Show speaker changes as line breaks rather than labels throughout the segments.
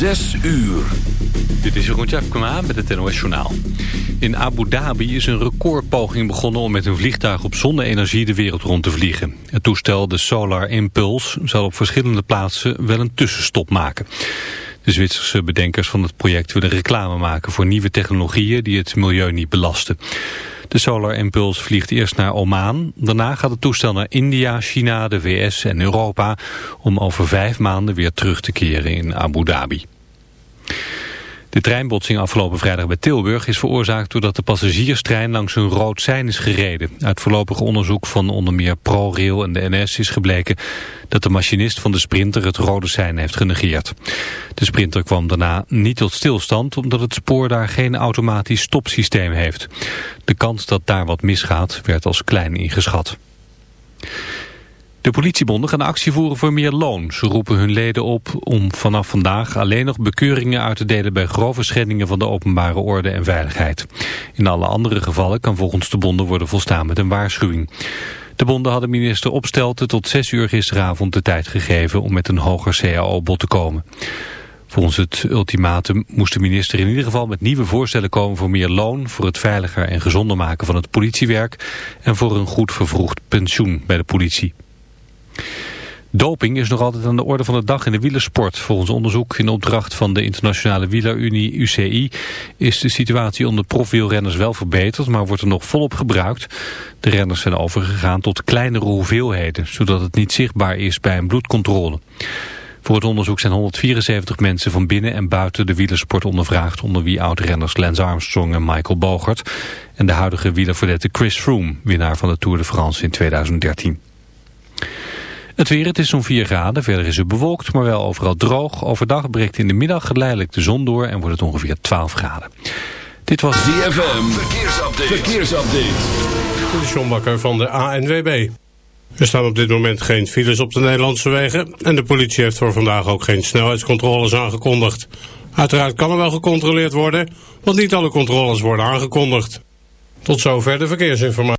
Zes uur.
Dit is Jeroen Tjepkema met het NOS Journaal. In Abu Dhabi is een recordpoging begonnen om met een vliegtuig op zonne-energie de wereld rond te vliegen. Het toestel, de Solar Impulse, zal op verschillende plaatsen wel een tussenstop maken. De Zwitserse bedenkers van het project willen reclame maken voor nieuwe technologieën die het milieu niet belasten. De Solar Impulse vliegt eerst naar Oman. Daarna gaat het toestel naar India, China, de VS en Europa... om over vijf maanden weer terug te keren in Abu Dhabi. De treinbotsing afgelopen vrijdag bij Tilburg is veroorzaakt doordat de passagierstrein langs een rood sein is gereden. Uit voorlopig onderzoek van onder meer ProRail en de NS is gebleken dat de machinist van de sprinter het rode sein heeft genegeerd. De sprinter kwam daarna niet tot stilstand omdat het spoor daar geen automatisch stopsysteem heeft. De kans dat daar wat misgaat werd als klein ingeschat. De politiebonden gaan actie voeren voor meer loon. Ze roepen hun leden op om vanaf vandaag alleen nog bekeuringen uit te delen bij grove schendingen van de openbare orde en veiligheid. In alle andere gevallen kan volgens de bonden worden volstaan met een waarschuwing. De bonden hadden minister Opstelten tot 6 uur gisteravond de tijd gegeven om met een hoger CAO-bod te komen. Volgens het ultimatum moest de minister in ieder geval met nieuwe voorstellen komen voor meer loon, voor het veiliger en gezonder maken van het politiewerk en voor een goed vervroegd pensioen bij de politie. Doping is nog altijd aan de orde van de dag in de wielersport. Volgens onderzoek in opdracht van de Internationale Wielerunie UCI is de situatie onder profwielrenners wel verbeterd, maar wordt er nog volop gebruikt. De renners zijn overgegaan tot kleinere hoeveelheden, zodat het niet zichtbaar is bij een bloedcontrole. Voor het onderzoek zijn 174 mensen van binnen en buiten de wielersport ondervraagd, onder wie oud-renners Lance Armstrong en Michael Bogert en de huidige wielerverdette Chris Froome, winnaar van de Tour de France in 2013. Het weer, het is zo'n 4 graden. Verder is het bewolkt, maar wel overal droog. Overdag breekt in de middag geleidelijk de zon door en wordt het ongeveer 12 graden. Dit was
ZFM. Verkeersupdate. Verkeersupdate.
De Sjombakker van de ANWB. Er staan op dit moment geen files op de Nederlandse wegen... en de politie heeft voor vandaag ook geen snelheidscontroles aangekondigd. Uiteraard kan er wel gecontroleerd worden... want niet alle controles worden aangekondigd. Tot zover de verkeersinformatie.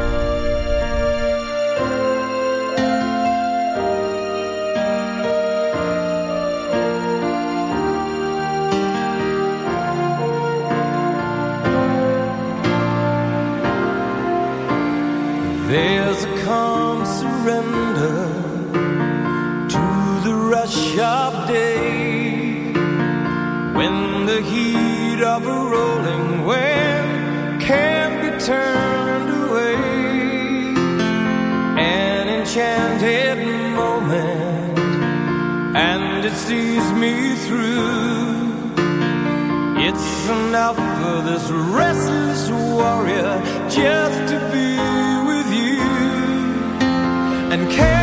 Day when the heat of a rolling wind can be turned away. An enchanted moment, and it sees me through. It's enough for this restless warrior just to be with you. And can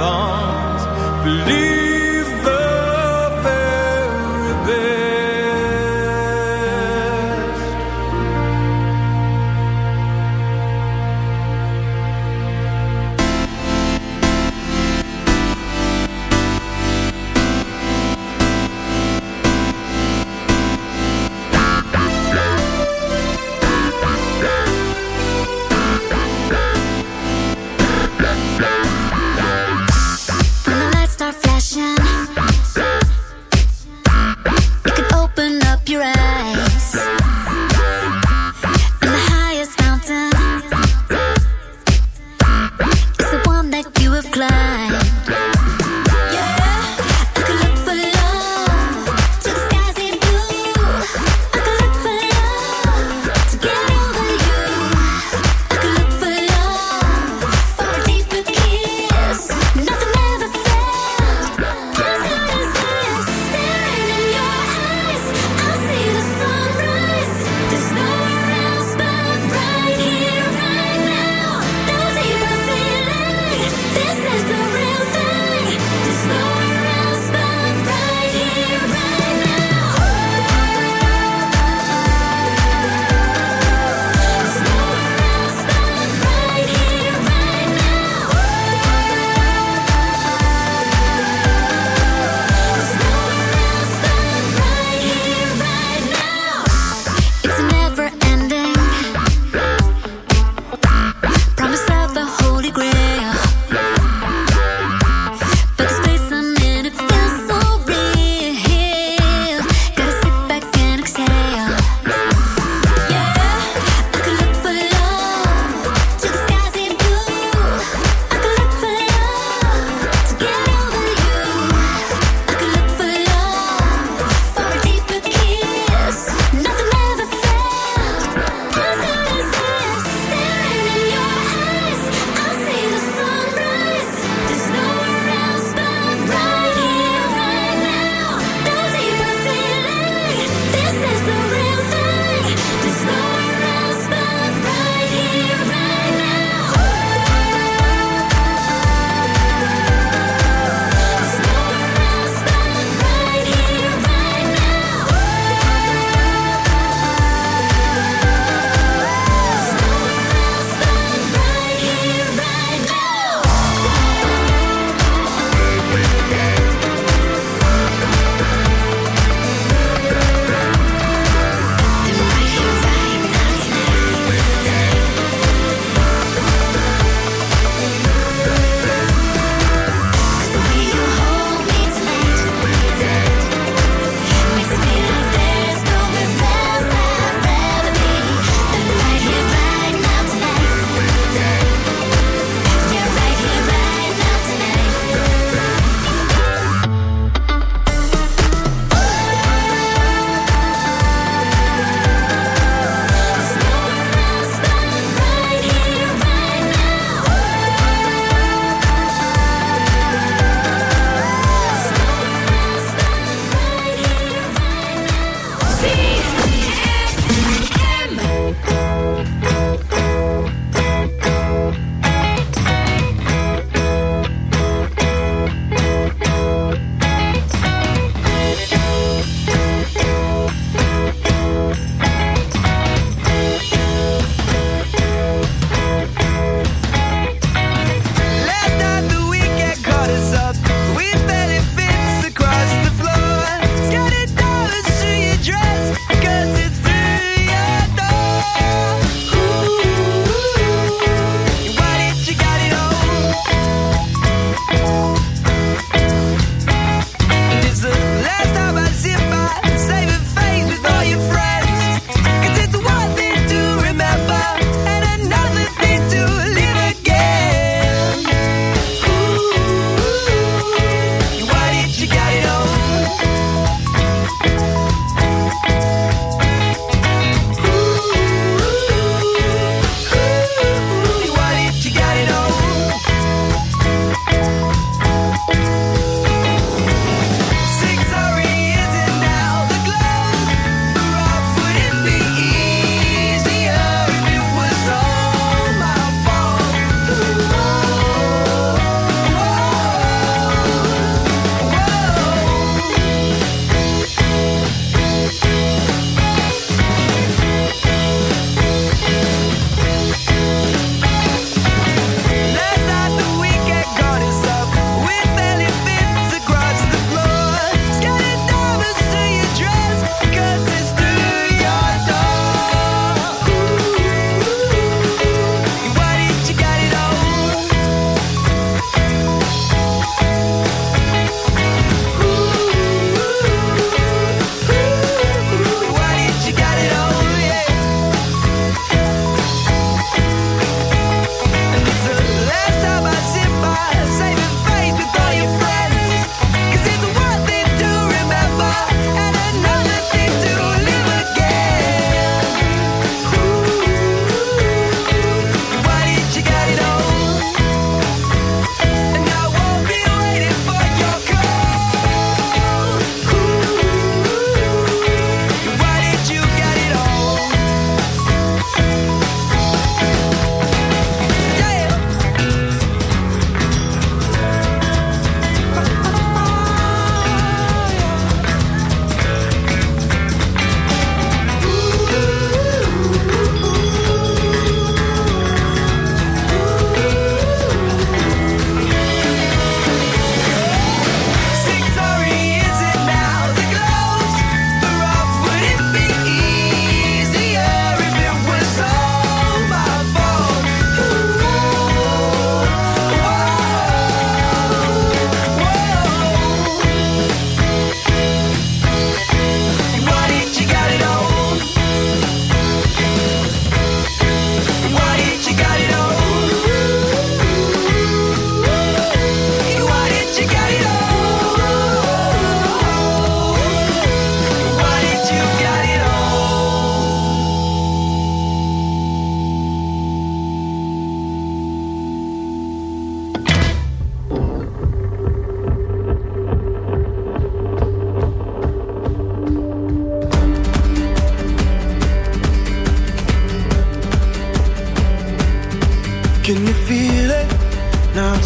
avance. Believe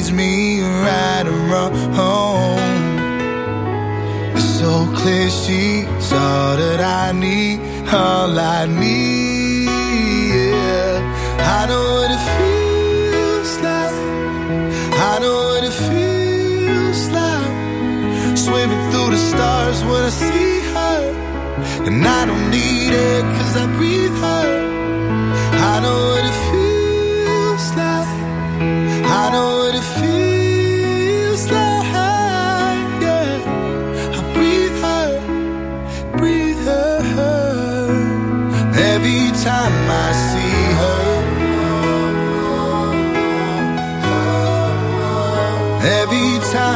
reads me right and home. It's so clear she's all that I need, all I need. Yeah. I know what it feels like. I know what it feels like. Swimming through the stars when I see her. And I don't need it cause I breathe her. I know what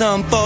some
fun.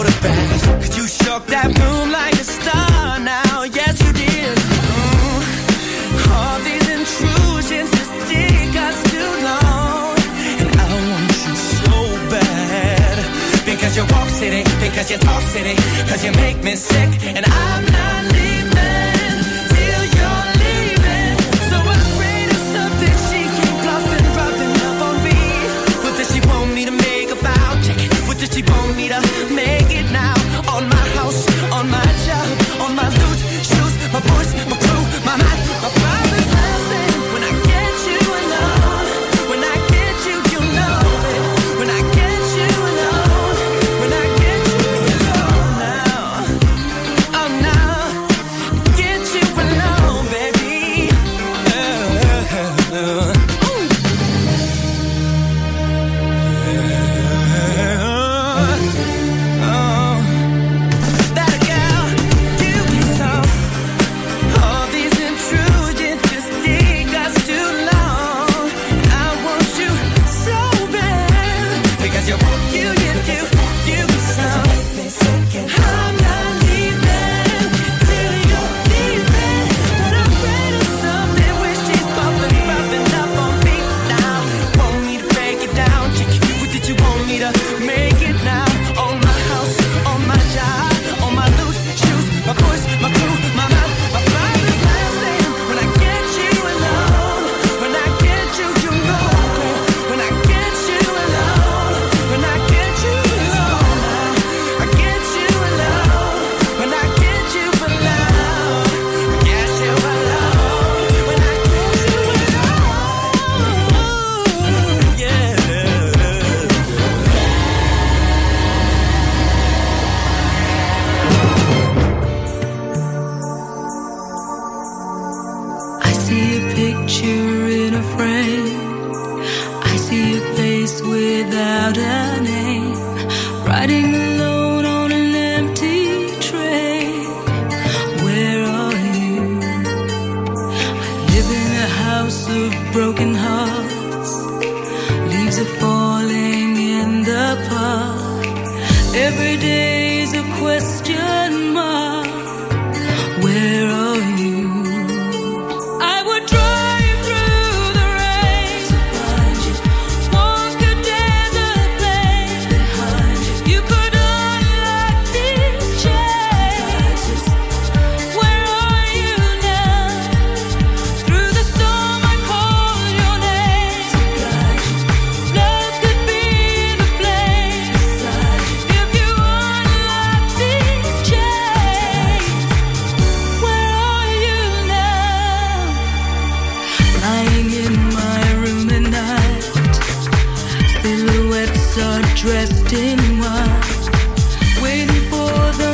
destined ones, waiting for the